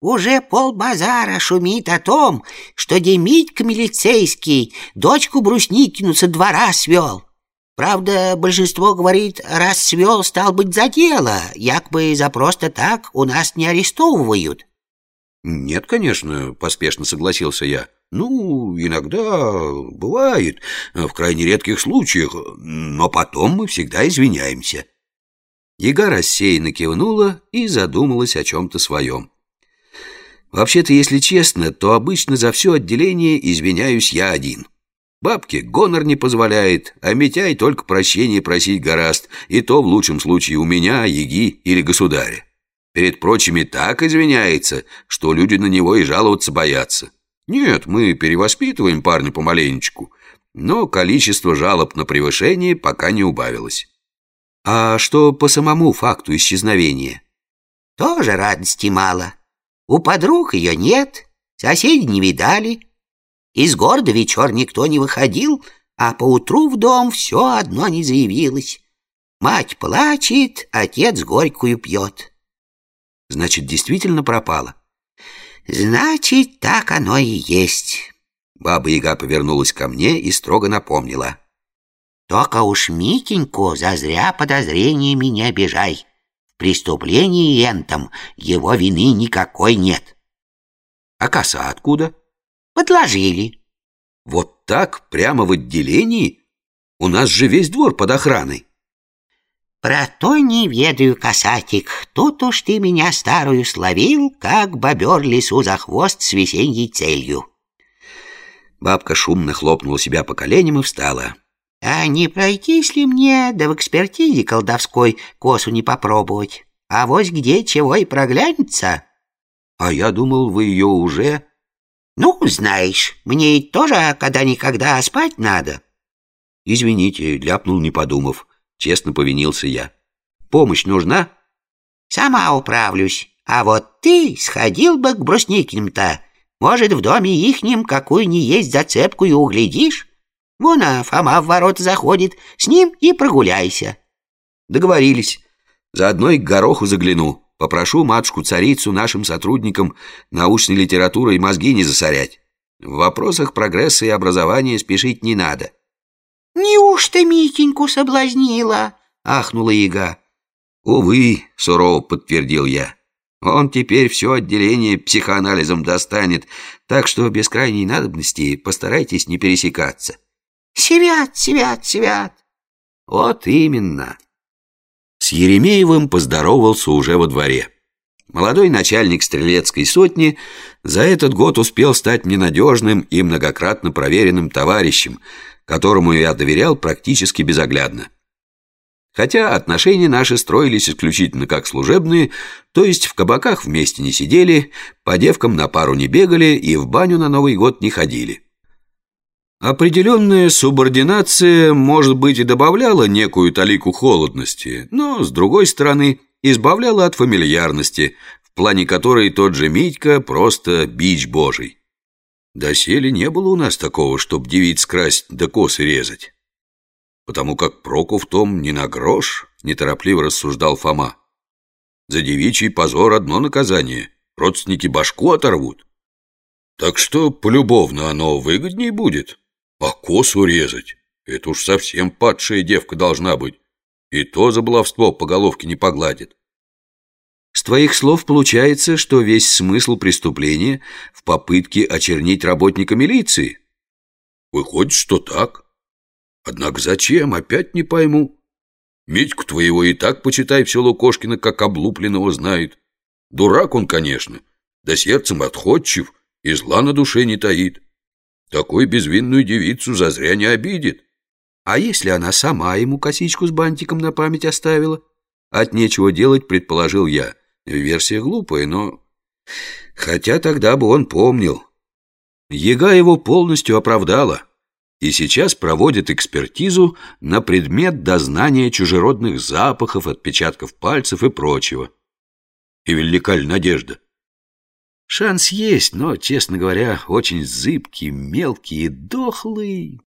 Уже полбазара шумит о том, что Демитька милицейский дочку Брусникину со двора свел. Правда, большинство говорит, раз свел, стал быть за дело, якобы за просто так у нас не арестовывают. Нет, конечно, поспешно согласился я. Ну, иногда бывает, в крайне редких случаях, но потом мы всегда извиняемся. Яга рассеянно кивнула и задумалась о чем-то своем. Вообще-то, если честно, то обычно за все отделение извиняюсь я один. Бабке гонор не позволяет, а Митяй только прощения просить гораст, и то в лучшем случае у меня, Яги или государя. Перед прочими так извиняется, что люди на него и жаловаться боятся. Нет, мы перевоспитываем парня помаленечку, но количество жалоб на превышение пока не убавилось. А что по самому факту исчезновения? Тоже радости мало. У подруг ее нет, соседи не видали. Из города вечер никто не выходил, а поутру в дом все одно не заявилось. Мать плачет, отец горькую пьет. Значит, действительно пропала? Значит, так оно и есть. Баба-яга повернулась ко мне и строго напомнила. Только уж Митеньку зазря подозрениями не обижай преступлении энтом его вины никакой нет. А коса откуда? Подложили. Вот так, прямо в отделении? У нас же весь двор под охраной. Про то не ведаю, касатик. Тут уж ты меня старую словил, как бобер лесу за хвост с весенней целью. Бабка шумно хлопнула себя по коленям и встала. А не пройтись ли мне, да в экспертизе колдовской косу не попробовать? А вось где чего и проглянется? А я думал, вы ее уже... Ну, знаешь, мне тоже когда-никогда спать надо. Извините, ляпнул не подумав. Честно повинился я. Помощь нужна? Сама управлюсь. А вот ты сходил бы к Брусникиным-то. Может, в доме ихнем какую ни есть зацепку и углядишь? Вон, а Фома в ворот заходит, с ним и прогуляйся. Договорились. Заодно и к гороху загляну. Попрошу матушку-царицу нашим сотрудникам научной литературы и мозги не засорять. В вопросах прогресса и образования спешить не надо. «Неужто Митеньку соблазнила?» — ахнула яга. «Увы», — сурово подтвердил я. «Он теперь все отделение психоанализом достанет, так что без крайней надобности постарайтесь не пересекаться». Свят, свят, свят. Вот именно. С Еремеевым поздоровался уже во дворе. Молодой начальник стрелецкой сотни за этот год успел стать ненадежным и многократно проверенным товарищем, которому я доверял практически безоглядно. Хотя отношения наши строились исключительно как служебные, то есть в кабаках вместе не сидели, по девкам на пару не бегали и в баню на Новый год не ходили. Определенная субординация, может быть, и добавляла некую талику холодности, но, с другой стороны, избавляла от фамильярности, в плане которой тот же Митька просто бич божий. Доселе не было у нас такого, чтоб девиц красть да косы резать. Потому как проку в том не на грош, неторопливо рассуждал Фома. За девичий позор одно наказание, родственники башку оторвут. Так что полюбовно оно выгодней будет. А косу резать? Это уж совсем падшая девка должна быть. И то за баловство по головке не погладит. С твоих слов получается, что весь смысл преступления в попытке очернить работника милиции? Выходит, что так. Однако зачем, опять не пойму. Митьку твоего и так, почитай, все Лукошкина как облупленного знает. Дурак он, конечно, да сердцем отходчив и зла на душе не таит. Такой безвинную девицу зазря обидит. А если она сама ему косичку с бантиком на память оставила? От нечего делать, предположил я. Версия глупая, но... Хотя тогда бы он помнил. Ега его полностью оправдала. И сейчас проводит экспертизу на предмет дознания чужеродных запахов, отпечатков пальцев и прочего. И велика ли надежда? Шанс есть, но, честно говоря, очень зыбкий, мелкий и дохлый.